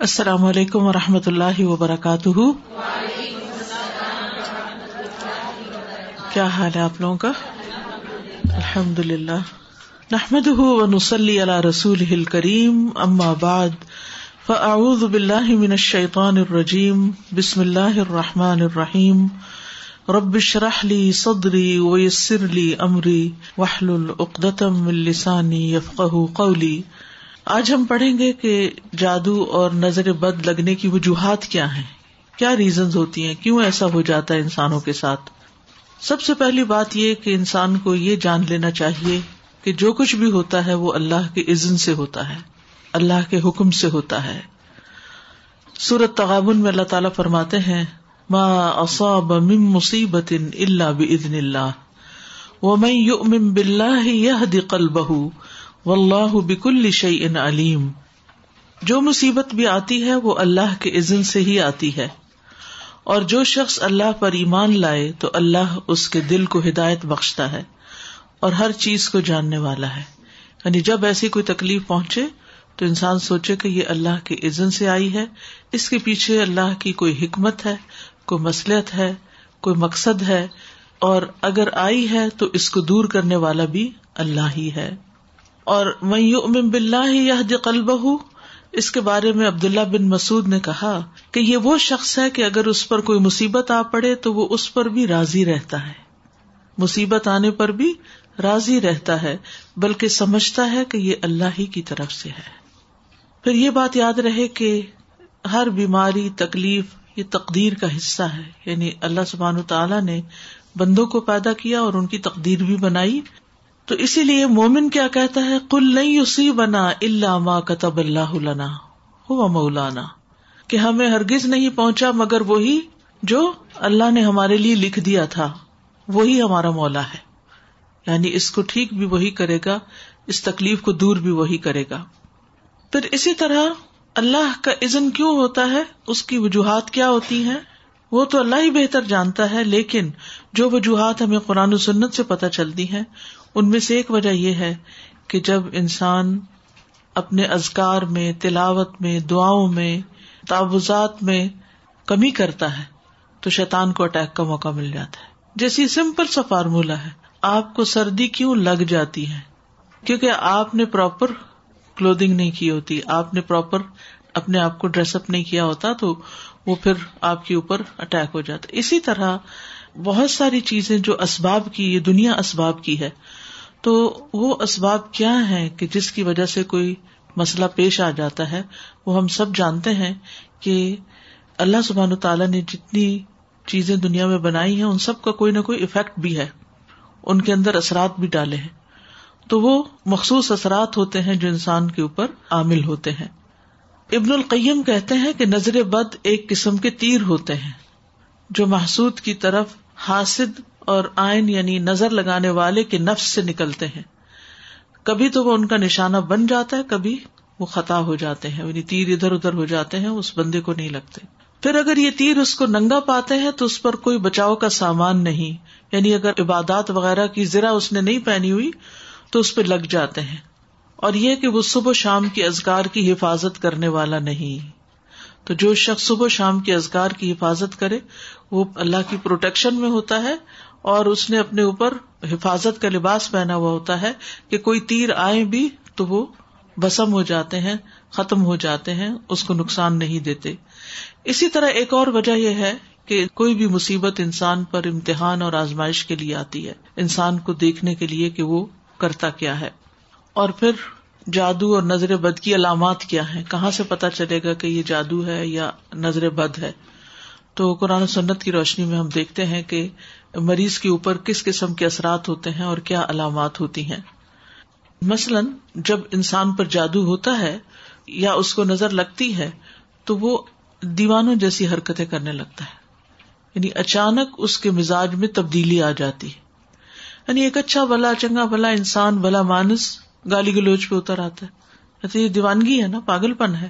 السلام علیکم و رحمۃ اللہ وبرکاتہ۔ کیا حال ہے آپ لوگوں کا؟ الحمد للہ نحمد نسلی اللہ رسول کریم ام بعد، فاعوذ باللہ من الشیطان الرجیم، بسم اللہ الرحمٰن الرحیم۔ ربش رحلی صدری ویسر لی امری وحل العقدم السانی یفق قولی۔ آج ہم پڑھیں گے کہ جادو اور نظر بد لگنے کی وجوہات کیا ہیں؟ کیا ریزنز ہوتی ہیں؟ کیوں ایسا ہو جاتا ہے انسانوں کے ساتھ؟ سب سے پہلی بات یہ کہ انسان کو یہ جان لینا چاہیے کہ جو کچھ بھی ہوتا ہے وہ اللہ کے عزن سے ہوتا ہے، اللہ کے حکم سے ہوتا ہے۔ سورت تغابن میں اللہ تعالیٰ فرماتے ہیں، ما اصاب من مصیبت اللہ بزن اللہ۔ وہ میں یو ام بلّہ یہ دقل بہ و اللہ بک الشعی ان علیم۔ جو مصیبت بھی آتی ہے، وہ اللہ کے عزن سے ہی آتی ہے۔ اور جو شخص اللہ پر ایمان لائے، تو اللہ اس کے دل کو ہدایت بخشتا ہے۔ اور ہر چیز کو جاننے والا ہے۔ یعنی جب ایسی کوئی تکلیف پہنچے، تو انسان سوچے کہ یہ اللہ کے عزن سے آئی ہے۔ اس کے پیچھے اللہ کی کوئی حکمت ہے، کوئی مسلط ہے، کوئی مقصد ہے۔ اور اگر آئی ہے، تو اس کو دور کرنے والا بھی اللہ ہی ہے۔ اور میں بلّہ یہ قلب اس کے بارے میں عبداللہ بن مسعد نے کہا کہ یہ وہ شخص ہے کہ اگر اس پر کوئی مصیبت آ پڑے تو وہ اس پر بھی راضی رہتا ہے۔ مصیبت آنے پر بھی راضی رہتا ہے، بلکہ سمجھتا ہے کہ یہ اللہ ہی کی طرف سے ہے۔ پھر یہ بات یاد رہے کہ ہر بیماری، تکلیف یہ تقدیر کا حصہ ہے۔ یعنی اللہ سبحان تعالیٰ نے بندوں کو پیدا کیا اور ان کی تقدیر بھی بنائی۔ تو اسی لیے مومن کیا کہتا ہے؟ کل نہیں اسی بنا اللہ ماں کتب اللہ ہوا مولانا، کہ ہمیں ہرگز نہیں پہنچا مگر وہی جو اللہ نے ہمارے لیے لکھ دیا تھا، وہی ہمارا مولا ہے۔ یعنی اس کو ٹھیک بھی وہی کرے گا، اس تکلیف کو دور بھی وہی کرے گا۔ پھر اسی طرح اللہ کا عزن کیوں ہوتا ہے؟ اس کی وجوہات کیا ہوتی ہیں؟ وہ تو اللہ ہی بہتر جانتا ہے، لیکن جو وجوہات ہمیں قرآن و سنت سے پتہ چلتی ہیں ان میں سے ایک وجہ یہ ہے کہ جب انسان اپنے ازکار میں، تلاوت میں، دعاؤں میں تعوضات میں کمی کرتا ہے، تو شیطان کو اٹیک کا موقع مل جاتا ہے۔ جیسی سمپل سا فارمولا ہے، آپ کو سردی کیوں لگ جاتی ہے؟ کیونکہ آپ نے پراپر کلودنگ نہیں کی ہوتی، آپ نے پراپر اپنے آپ کو ڈریس اپ نہیں کیا ہوتا، تو وہ پھر آپ کے اوپر اٹیک ہو جاتا۔ اسی طرح بہت ساری چیزیں جو اسباب کی، یہ دنیا اسباب کی ہے۔ تو وہ اسباب کیا ہے کہ جس کی وجہ سے کوئی مسئلہ پیش آ جاتا ہے؟ وہ ہم سب جانتے ہیں کہ اللہ سبحان تعالیٰ نے جتنی چیزیں دنیا میں بنائی ہیں، ان سب کا کوئی نہ کوئی افیکٹ بھی ہے۔ ان کے اندر اثرات بھی ڈالے ہیں۔ تو وہ مخصوص اثرات ہوتے ہیں جو انسان کے اوپر عامل ہوتے ہیں۔ ابن القیم کہتے ہیں کہ نظر بد ایک قسم کے تیر ہوتے ہیں۔ جو محسود کی طرف حاصد اور آئن یعنی نظر لگانے والے کے نفس سے نکلتے ہیں۔ کبھی تو وہ ان کا نشانہ بن جاتا ہے، کبھی وہ خطا ہو جاتے ہیں یعنی تیر ادھر ادھر ہو جاتے ہیں، اس بندے کو نہیں لگتے۔ پھر اگر یہ تیر اس کو ننگا پاتے ہیں تو اس پر کوئی بچاؤ کا سامان نہیں۔ یعنی اگر عبادات وغیرہ کی ذرا اس نے نہیں پہنی ہوئی تو اس پہ لگ جاتے ہیں۔ اور یہ کہ وہ صبح شام کی ازگار کی حفاظت کرنے والا نہیں۔ تو جو شخص صبح شام کی ازگار کی حفاظت کرے، وہ اللہ کی پروٹیکشن میں ہوتا ہے اور اس نے اپنے اوپر حفاظت کا لباس پہنا ہوا ہوتا ہے کہ کوئی تیر آئے بھی تو وہ بسم ہو جاتے ہیں، ختم ہو جاتے ہیں، اس کو نقصان نہیں دیتے۔ اسی طرح ایک اور وجہ یہ ہے کہ کوئی بھی مصیبت انسان پر امتحان اور آزمائش کے لیے آتی ہے۔ انسان کو دیکھنے کے لیے کہ وہ کرتا کیا ہے۔ اور پھر جادو اور نظر بد کی علامات کیا ہے کہاں سے پتا چلے گا کہ یہ جادو ہے یا نظر بد ہے؟ تو قرآن و سنت کی روشنی میں ہم دیکھتے ہیں کہ مریض کے اوپر کس قسم کے اثرات ہوتے ہیں اور کیا علامات ہوتی ہیں۔ مثلاً جب انسان پر جادو ہوتا ہے یا اس کو نظر لگتی ہے تو وہ دیوانوں جیسی حرکتیں کرنے لگتا ہے۔ یعنی اچانک اس کے مزاج میں تبدیلی آ جاتی۔ ہے یعنی ایک اچھا بلا چنگا بلا انسان بلا مانس گالی گلوچ پہ اتر آتا ہے۔ یہ دیوانگی ہے نا پاگل پن ہے۔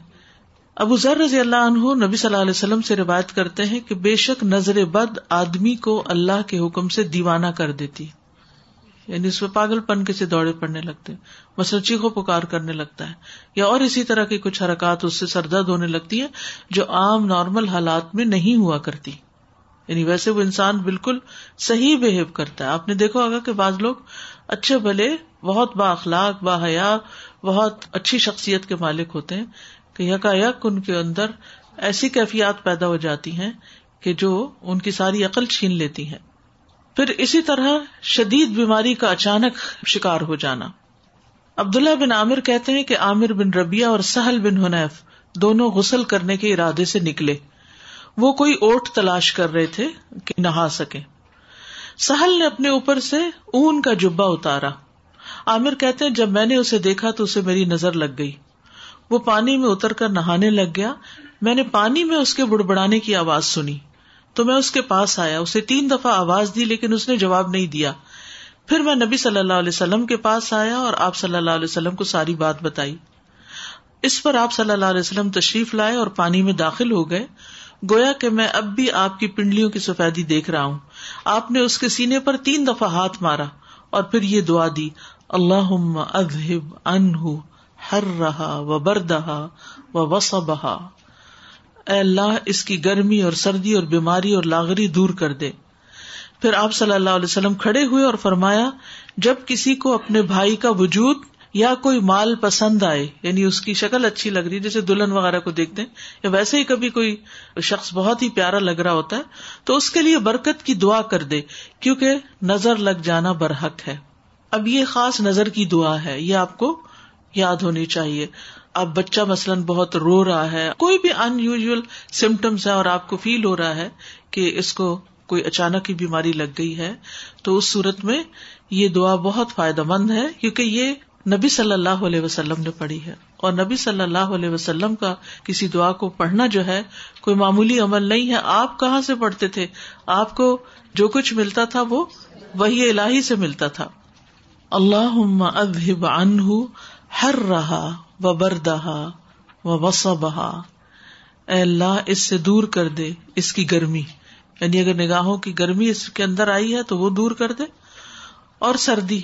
ابو ذر رضی اللہ عنہ نبی صلی اللہ علیہ وسلم سے روایت کرتے ہیں کہ بے شک نظر بد آدمی کو اللہ کے حکم سے دیوانہ کر دیتی۔ یعنی اس میں پاگل پن کے سے دوڑے پڑنے لگتے ہیں، مثلا چیخو پکار کرنے لگتا ہے۔ یا اور اسی طرح کی کچھ حرکات اس سے سردرد ہونے لگتی ہیں جو عام نارمل حالات میں نہیں ہوا کرتی۔ یعنی ویسے وہ انسان بالکل صحیح بہیو کرتا ہے۔ آپ نے دیکھا ہوگا کہ بعض لوگ اچھے بھلے بہت با اخلاق، با حیا، بہت اچھی شخصیت کے مالک ہوتے ہیں کہ یکا یک ان کے اندر ایسی کیفیات پیدا ہو جاتی ہیں کہ جو ان کی ساری عقل چھین لیتی ہیں۔ پھر اسی طرح شدید بیماری کا اچانک شکار ہو جانا۔ عبداللہ بن عامر کہتے ہیں کہ عامر بن ربیہ اور سہل بن حنیف دونوں غسل کرنے کے ارادے سے نکلے۔ وہ کوئی اوٹ تلاش کر رہے تھے کہ نہا سکے سہل نے اپنے اوپر سے اون کا جبا اتارا۔ عامر کہتے ہیں، جب میں نے اسے دیکھا تو اسے میری نظر لگ گئی۔ وہ پانی میں اتر کر نہانے لگ گیا۔ میں نے پانی میں اس کے بڑبڑانے کی آواز سنی۔ تو میں اس کے پاس آیا۔ اسے تین دفعہ آواز دی لیکن اس نے جواب نہیں دیا۔ پھر میں نبی صلی اللہ علیہ وسلم کے پاس آیا اور آپ صلی اللہ علیہ وسلم کو ساری بات بتائی۔ اس پر آپ صلی اللہ علیہ وسلم تشریف لائے اور پانی میں داخل ہو گئے۔ گویا کہ میں اب بھی آپ کی پنڈلیوں کی سفیدی دیکھ رہا ہوں۔ آپ نے اس کے سینے پر تین دفعہ ہاتھ مارا اور پھر یہ دعا دی۔ اللہ اذہب انہ ہر رہا و بردہا و وسبہا اے اللہ، اس کی گرمی اور سردی اور بیماری اور لاغری دور کر دے۔ پھر آپ صلی اللہ علیہ وسلم کھڑے ہوئے اور فرمایا، جب کسی کو اپنے بھائی کا وجود یا کوئی مال پسند آئے یعنی اس کی شکل اچھی لگ رہی، جیسے دلہن وغیرہ کو دیکھتے ہیں، یا ویسے ہی کبھی کوئی شخص بہت ہی پیارا لگ رہا ہوتا ہے، تو اس کے لیے برکت کی دعا کر دے، کیونکہ نظر لگ جانا برحق ہے۔ اب یہ خاص نظر کی دعا ہے، یہ آپ کو یاد ہونی چاہیے۔ اب بچہ مثلاً بہت رو رہا ہے، کوئی بھی ان یوژل سمٹمس ہے اور آپ کو فیل ہو رہا ہے کہ اس کو کوئی اچانک ہی بیماری لگ گئی ہے، تو اس صورت میں یہ دعا بہت فائدہ مند ہے، کیونکہ یہ نبی صلی اللہ علیہ وسلم نے پڑھی ہے۔ اور نبی صلی اللہ علیہ وسلم کا کسی دعا کو پڑھنا جو ہے، کوئی معمولی عمل نہیں ہے۔ آپ کہاں سے پڑھتے تھے؟ آپ کو جو کچھ ملتا تھا وہ وہی الہی سے ملتا تھا۔ اللہ اذهب عنہ ہر رہا و بردہا و وسبہا اے اللہ، اس سے دور کر دے اس کی گرمی۔ یعنی اگر نگاہوں کی گرمی اس کے اندر آئی ہے تو وہ دور کر دے۔ اور سردی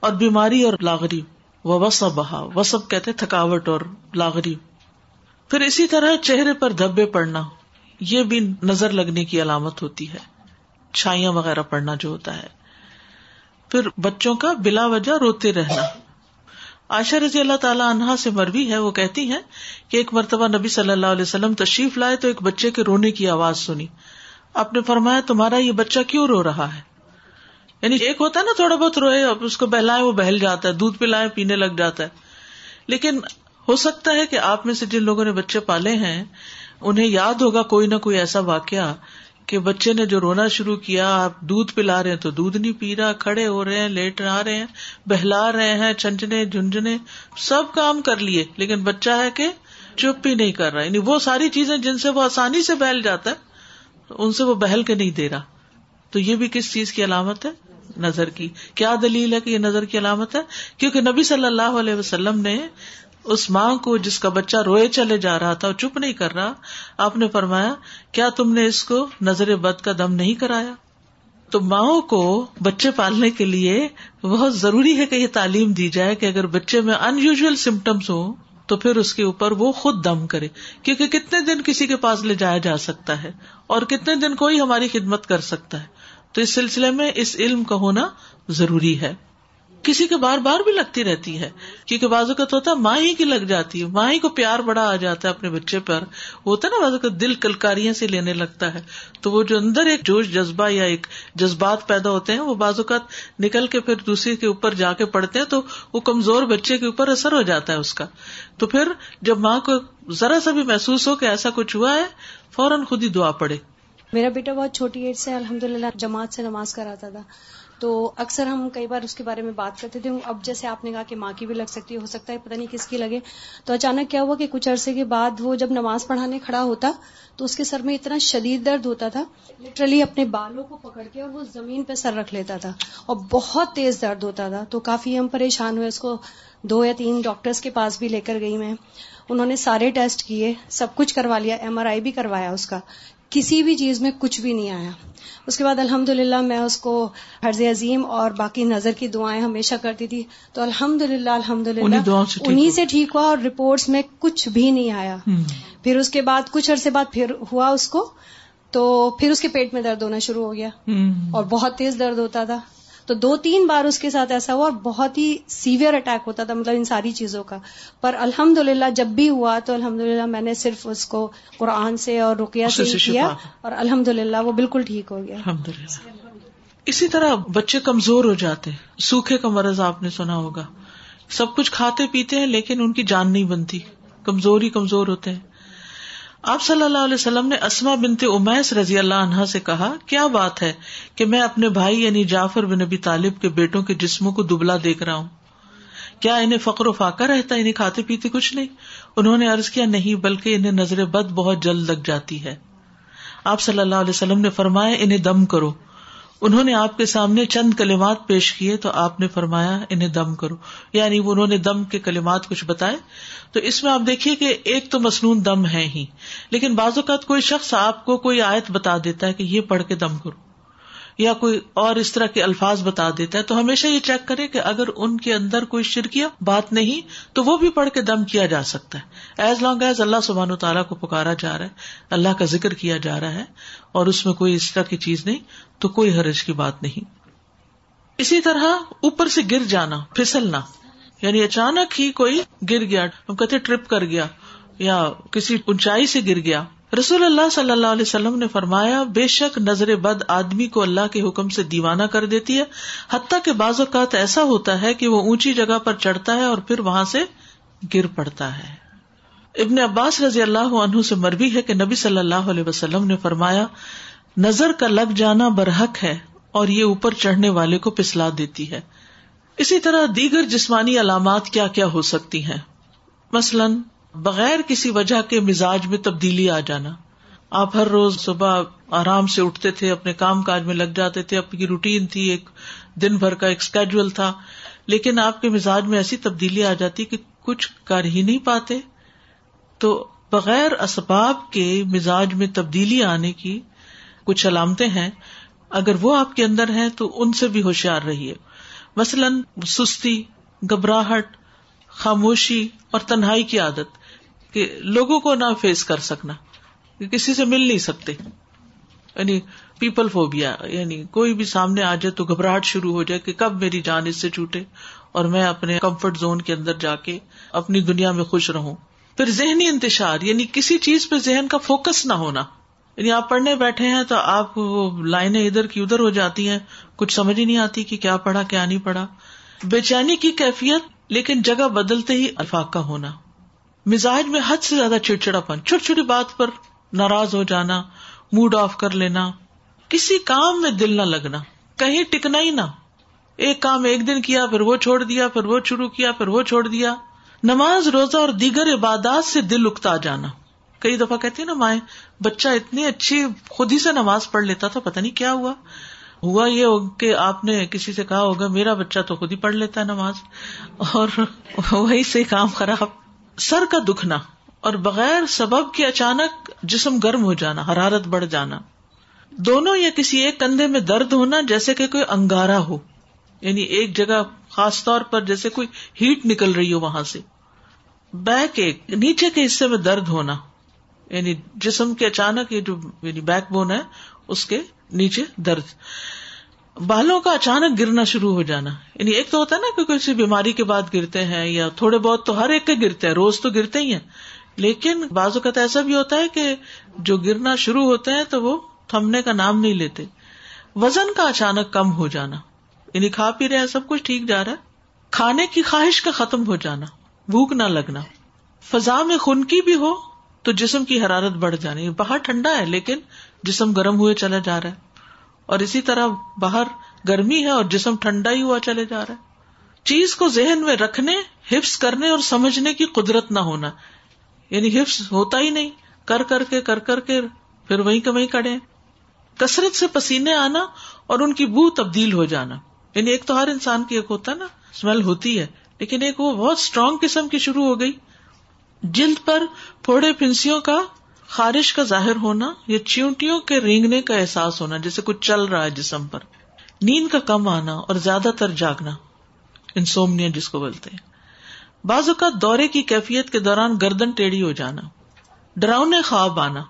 اور بیماری اور لاغری۔ وہ وسب بہا وسب کہتے تھکاوٹ اور لاغری۔ پھر اسی طرح چہرے پر دھبے پڑنا۔ یہ بھی نظر لگنے کی علامت ہوتی ہے۔ چھائیاں وغیرہ پڑنا جو ہوتا ہے۔ پھر بچوں کا بلا وجہ روتے رہنا۔ عائشہ رضی اللہ تعالیٰ عنہا سے مروی ہے، وہ کہتی ہے کہ ایک مرتبہ نبی صلی اللہ علیہ وسلم تشریف لائے تو ایک بچے کے رونے کی آواز سنی۔ آپ نے فرمایا، تمہارا یہ بچہ کیوں رو رہا ہے؟ یعنی ایک ہوتا ہے نا، تھوڑا بہت روئے، اب اس کو بہلائے، وہ بہل جاتا ہے، دودھ پلائے، پینے لگ جاتا ہے۔ لیکن ہو سکتا ہے کہ آپ میں سے جن لوگوں نے بچے پالے ہیں، انہیں یاد ہوگا کوئی نہ کوئی ایسا واقعہ کہ بچے نے جو رونا شروع کیا، آپ دودھ پلا رہے ہیں تو دودھ نہیں پی رہا، کھڑے ہو رہے ہیں، لیٹ آ رہے ہیں، بہلا رہے ہیں چنچنے جھنجنے سب کام کر لیے۔ لیکن بچہ ہے کہ چپ ہی نہیں کر رہا۔ یعنی وہ ساری چیزیں جن سے وہ آسانی سے بہل جاتا ہے، ان سے وہ بہل کے نہیں دے رہا۔ تو یہ بھی کس چیز کی علامت ہے؟ نظر کی۔ کیا دلیل ہے کہ یہ نظر کی علامت ہے؟ کیونکہ نبی صلی اللہ علیہ وسلم نے اس ماں کو جس کا بچہ روئے چلے جا رہا تھا اور چپ نہیں کر رہا، آپ نے فرمایا، کیا تم نے اس کو نظر بد کا دم نہیں کرایا؟ تو ماؤں کو بچے پالنے کے لیے بہت ضروری ہے کہ یہ تعلیم دی جائے کہ اگر بچے میں ان یوژل سمٹمس ہوں، تو پھر اس کے اوپر وہ خود دم کرے، کیونکہ کتنے دن کسی کے پاس لے جایا جا سکتا ہے اور کتنے دن کوئی ہماری خدمت کر سکتا ہے۔ تو اس سلسلے میں اس علم کا ہونا ضروری ہے۔ کسی کے بار بار بھی لگتی رہتی ہے کیونکہ بازو کا ہوتا ہے ماں ہی کی لگ جاتی ہے، ماں ہی کو پیار بڑا آ جاتا ہے اپنے بچے پر ہوتا ہے نا بازو کا دل کلکاریاں سے لینے لگتا ہے، تو وہ جو اندر ایک جوش جذبہ یا ایک جذبات پیدا ہوتے ہیں، وہ بازو کا نکل کے پھر دوسرے کے اوپر جا کے پڑتے ہیں، تو وہ کمزور بچے کے اوپر اثر ہو جاتا ہے اس کا۔ تو پھر جب ماں کو ذرا سا بھی محسوس ہو کہ ایسا کچھ ہوا ہے، فوراً خود ہی دعا پڑے میرا بیٹا بہت چھوٹی ایج سے الحمد للہ جماعت سے نماز کراتا تھا۔ تو اکثر ہم کئی بار اس کے بارے میں بات کرتے تھے۔ اب جیسے آپ نے کہا کہ ماں کی بھی لگ سکتی ہے، ہو سکتا ہے، پتہ نہیں کس کی لگے۔ تو اچانک کیا ہوا کہ کچھ عرصے کے بعد وہ جب نماز پڑھانے کھڑا ہوتا تو اس کے سر میں اتنا شدید درد ہوتا تھا لٹرلی اپنے بالوں کو پکڑ کے اور وہ زمین پہ سر رکھ لیتا تھا اور بہت تیز درد ہوتا تھا۔ تو کافی ہم پریشان ہوئے۔ اس کو دو یا تین ڈاکٹرز کے پاس بھی لے کر گئی میں۔ انہوں نے سارے ٹیسٹ کیے، سب کچھ کروا لیا ایم آر آئی بھی کروایا اس کا۔ کسی بھی چیز میں کچھ بھی نہیں آیا۔ اس کے بعد الحمد للہ میں اس کو حرض عظیم اور باقی نظر کی دعائیں ہمیشہ کرتی تھی۔ تو الحمد للہ الحمد للہ انہیں سے ٹھیک ہوا اور رپورٹس میں کچھ بھی نہیں آیا۔ پھر اس کے بعد کچھ عرصے بعد پھر ہوا اس کو۔ تو پھر اس کے پیٹ میں درد ہونا شروع ہو گیا۔ اور بہت تیز درد ہوتا تھا۔ تو دو تین بار اس کے ساتھ ایسا ہوا اور بہت ہی سیویئر اٹیک ہوتا تھا مطلب ان ساری چیزوں کا۔ پر الحمد جب بھی ہوا تو الحمد میں نے صرف اس کو قرآن سے اور رقیہ سے کیا اور الحمد وہ بالکل ٹھیک ہو گیا۔ اسی طرح بچے کمزور ہو جاتے سوکھے کا مرض آپ نے سنا ہوگا۔ سب کچھ کھاتے پیتے ہیں لیکن ان کی جان نہیں بنتی کمزور ہی کمزور ہوتے ہیں۔ آپ صلی اللہ علیہ وسلم نے اسما بنت امیس رضی اللہ عنہا سے کہا، کیا بات ہے کہ میں اپنے بھائی یعنی جعفر بن نبی طالب کے بیٹوں کے جسموں کو دبلا دیکھ رہا ہوں؟ کیا انہیں فقر و فاقہ رہتا ہے؟ انہیں کھاتے پیتے کچھ نہیں؟ انہوں نے عرض کیا، نہیں، بلکہ انہیں نظر بد بہت جلد لگ جاتی ہے۔ آپ صلی اللہ علیہ وسلم نے فرمایا، انہیں دم کرو۔ انہوں نے آپ کے سامنے چند کلمات پیش کیے تو آپ نے فرمایا انہیں دم کرو۔ یعنی انہوں نے دم کے کلمات کچھ بتائے۔ تو اس میں آپ دیکھیے کہ ایک تو مصنون دم ہے ہی۔ لیکن بعض اوقات کوئی شخص آپ کو کوئی آیت بتا دیتا ہے کہ یہ پڑھ کے دم کرو۔ یا کوئی اور اس طرح کے الفاظ بتا دیتا ہے، تو ہمیشہ یہ چیک کرے کہ اگر ان کے اندر کوئی شرکیہ بات نہیں، تو وہ بھی پڑھ کے دم کیا جا سکتا ہے۔ ایز لانگ ایز اللہ سبحان و تعالیٰ کو پکارا جا رہا ہے، اللہ کا ذکر کیا جا رہا ہے، اور اس میں کوئی اس طرح کی چیز نہیں، تو کوئی حرج کی بات نہیں۔ اسی طرح اوپر سے گر جانا، پھسلنا یعنی اچانک ہی کوئی گر گیا، ہم کہتے ٹرپ کر گیا، یا کسی اونچائی سے گر گیا رسول اللہ صلی اللہ علیہ وسلم نے فرمایا، بے شک نظر بد آدمی کو اللہ کے حکم سے دیوانہ کر دیتی ہے، حتیٰ کہ بعض اوقات ایسا ہوتا ہے کہ وہ اونچی جگہ پر چڑھتا ہے اور پھر وہاں سے گر پڑتا ہے۔ ابن عباس رضی اللہ عنہ سے مربی ہے کہ نبی صلی اللہ علیہ وسلم نے فرمایا، نظر کا لگ جانا برحق ہے اور یہ اوپر چڑھنے والے کو پسلا دیتی ہے۔ اسی طرح دیگر جسمانی علامات کیا کیا ہو سکتی ہیں۔ مثلاً بغیر کسی وجہ کے مزاج میں تبدیلی آ جانا۔ آپ ہر روز صبح آرام سے اٹھتے تھے، اپنے کام کاج میں لگ جاتے تھے آپ کی روٹین تھی، ایک دن بھر کا ایک اسکیڈول تھا۔ لیکن آپ کے مزاج میں ایسی تبدیلی آ جاتی کہ کچھ کر ہی نہیں پاتے۔ تو بغیر اسباب کے مزاج میں تبدیلی آنے کی کچھ علامتیں ہیں۔ اگر وہ آپ کے اندر ہیں تو ان سے بھی ہوشیار رہیے۔ مثلاً سستی، گھبراہٹ، خاموشی اور تنہائی کی عادت۔ کہ لوگوں کو نہ فیس کر سکنا کسی سے مل نہیں سکتے۔ یعنی پیپل فوبیا یعنی کوئی بھی سامنے آ جائے تو گھبراہٹ شروع ہو جائے کہ کب میری جان اس سے چھوٹے اور میں اپنے کمفرٹ زون کے اندر جا کے اپنی دنیا میں خوش رہوں۔ پھر ذہنی انتشار یعنی کسی چیز پہ ذہن کا فوکس نہ ہونا۔ یعنی آپ پڑھنے بیٹھے ہیں تو آپ وہ لائنیں ادھر کی ادھر ہو جاتی ہیں، کچھ سمجھ ہی نہیں آتی کہ کیا پڑھا، کیا نہیں پڑھا۔ بے چینی کی کیفیت، لیکن جگہ بدلتے ہی الفاق کا ہونا۔ مزاج میں حد سے زیادہ چڑچڑا پن چھوٹی چھوٹی بات پر ناراض ہو جانا موڈ آف کر لینا، کسی کام میں دل نہ لگنا، کہیں ٹکنا ہی نہ۔ ایک کام ایک دن کیا، پھر وہ چھوڑ دیا، پھر وہ شروع کیا، پھر وہ چھوڑ دیا۔ نماز روزہ اور دیگر عبادات سے دل اکتا جانا۔ کئی دفعہ کہتی نا، مائیں، بچہ اتنی اچھی خود ہی سے نماز پڑھ لیتا تھا پتا نہیں کیا ہوا۔ ہوا یہ کہ آپ نے کسی سے کہا ہوگا، میرا بچہ تو خود ہی پڑھ لیتا ہے نماز، اور وہی سے کام خراب۔ سر کا دکھنا اور بغیر سبب کے اچانک جسم گرم ہو جانا، حرارت بڑھ جانا۔ دونوں یا کسی ایک کندھے میں درد ہونا جیسے کہ کوئی انگارا ہو۔ یعنی ایک جگہ خاص طور پر جیسے کوئی ہیٹ نکل رہی ہو وہاں سے۔ بیک ایک، نیچے کے حصے میں درد ہونا۔ یعنی جسم کے اچانک یہ جو یعنی بیک بون ہے، اس کے نیچے درد۔ بالوں کا اچانک گرنا شروع ہو جانا۔ یعنی ایک تو ہوتا ہے نا کہ کسی بیماری کے بعد گرتے ہیں یا تھوڑے بہت تو ہر ایک کے گرتے ہیں، روز تو گرتے ہی ہیں۔ لیکن بعض اوقات ایسا بھی ہوتا ہے کہ جو گرنا شروع ہوتے ہیں تو وہ تھمنے کا نام نہیں لیتے۔ وزن کا اچانک کم ہو جانا۔ یعنی کھا پی رہے ہیں، سب کچھ ٹھیک جا رہا ہے۔ کھانے کی خواہش کا ختم ہو جانا۔ بھوک نہ لگنا۔ فضا میں خنکی بھی ہو تو جسم کی حرارت بڑھ جانی۔ باہر ٹھنڈا ہے لیکن جسم گرم ہوئے چلا جا رہا ہے۔ اور اسی طرح باہر گرمی ہے اور جسم ٹھنڈا ہی ہوا چلے جا رہا ہے۔ چیز کو ذہن میں رکھنے، حفظ کرنے اور سمجھنے کی قدرت نہ ہونا۔ یعنی حفظ ہوتا ہی نہیں۔ کر کر کے، کر کر کے پھر وہیں کے وہیں کڑے کثرت سے پسینے آنا اور ان کی بو تبدیل ہو جانا۔ یعنی ایک تو ہر انسان کی ایک ہوتا ہے نا، اسمیل ہوتی ہے۔ لیکن ایک وہ بہت اسٹرانگ قسم کی شروع ہو گئی۔ جلد پر پھوڑے پھنسیوں کا خارش کا ظاہر ہونا یا چیونٹیوں کے رینگنے کا احساس ہونا، جیسے کچھ چل رہا ہے جسم پر۔ نیند کا کم آنا اور زیادہ تر جاگنا، انسومنیا جس کو بولتے ہیں۔ بعض اوقات دورے کی کیفیت کے دوران گردن ٹیڑھی ہو جانا ڈراؤنے خواب آنا،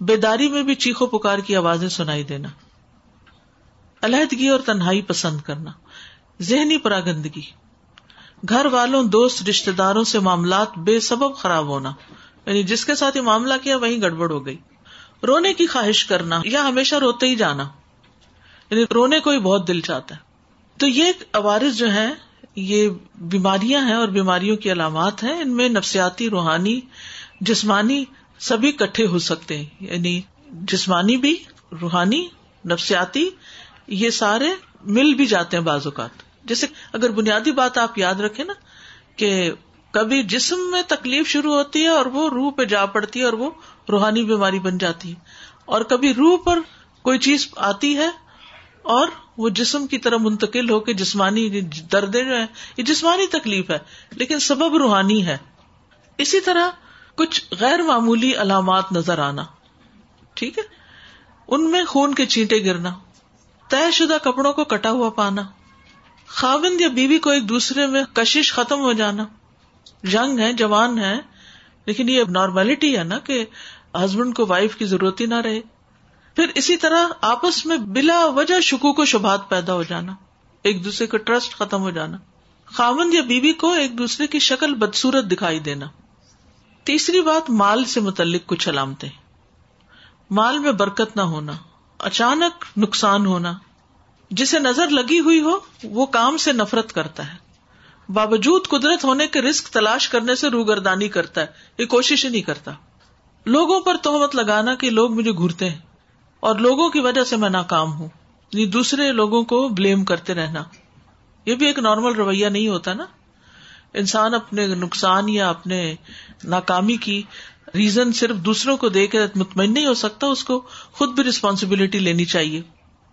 بیداری میں بھی چیخو پکار کی آوازیں سنائی دینا۔ علیحدگی اور تنہائی پسند کرنا، ذہنی پراگندگی۔ گھر والوں، دوست رشتے داروں سے معاملات بے سبب خراب ہونا۔ یعنی جس کے ساتھ یہ معاملہ کیا وہی گڑبڑ ہو گئی۔ رونے کی خواہش کرنا یا ہمیشہ روتے ہی جانا۔ یعنی رونے کو ہی بہت دل چاہتا ہے۔ تو یہ عوارض جو ہے یہ بیماریاں ہیں اور بیماریوں کی علامات ہیں۔ ان میں نفسیاتی، روحانی، جسمانی سبھی کٹھے ہو سکتے ہیں۔ یعنی جسمانی بھی، روحانی، نفسیاتی، یہ سارے مل بھی جاتے ہیں بعض اوقات۔ جیسے اگر بنیادی بات آپ یاد رکھے نا کہ کبھی جسم میں تکلیف شروع ہوتی ہے اور وہ روح پہ جا پڑتی ہے اور وہ روحانی بیماری بن جاتی ہے۔ اور کبھی روح پر کوئی چیز آتی ہے اور وہ جسم کی طرح منتقل ہو کے جسمانی دردیں جو ہے یہ جسمانی تکلیف ہے، لیکن سبب روحانی ہے۔ اسی طرح کچھ غیر معمولی علامات نظر آنا، ٹھیک ہے؟ ان میں خون کے چینٹے گرنا، طے شدہ کپڑوں کو کٹا ہوا پانا، خاوند یا بیوی کو ایک دوسرے میں کشش ختم ہو جانا ینگ ہے جوان ہے لیکن یہ نارملٹی ہے نا کہ ہسبینڈ کو وائف کی ضرورت ہی نہ رہے۔ پھر اسی طرح آپس میں بلا وجہ شکو کو شبہات پیدا ہو جانا، ایک دوسرے کا ٹرسٹ ختم ہو جانا۔ خاوند یا بیوی کو ایک دوسرے کی شکل بدسورت دکھائی دینا۔ تیسری بات، مال سے متعلق کچھ علامتیں۔ مال میں برکت نہ ہونا، اچانک نقصان ہونا۔ جسے نظر لگی ہوئی ہو، وہ کام سے نفرت کرتا ہے۔ باوجود قدرت ہونے کے رسک تلاش کرنے سے روگردانی کرتا ہے، یہ کوشش ہی نہیں کرتا۔ لوگوں پر تہمت لگانا کہ لوگ مجھے گھرتے ہیں، اور لوگوں کی وجہ سے میں ناکام ہوں۔ یعنی دوسرے لوگوں کو بلیم کرتے رہنا۔ یہ بھی ایک نارمل رویہ نہیں ہوتا نا۔ انسان اپنے نقصان یا اپنے ناکامی کی ریزن صرف دوسروں کو دے کے مطمئن نہیں ہو سکتا، اس کو خود بھی ریسپانسبلٹی لینی چاہیے۔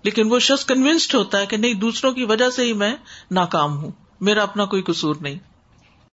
لیکن وہ شخص کنوینسڈ ہوتا ہے کہ نہیں، دوسروں کی وجہ سے ہی میں ناکام ہوں۔ میرا اپنا کوئی قصور نہیں۔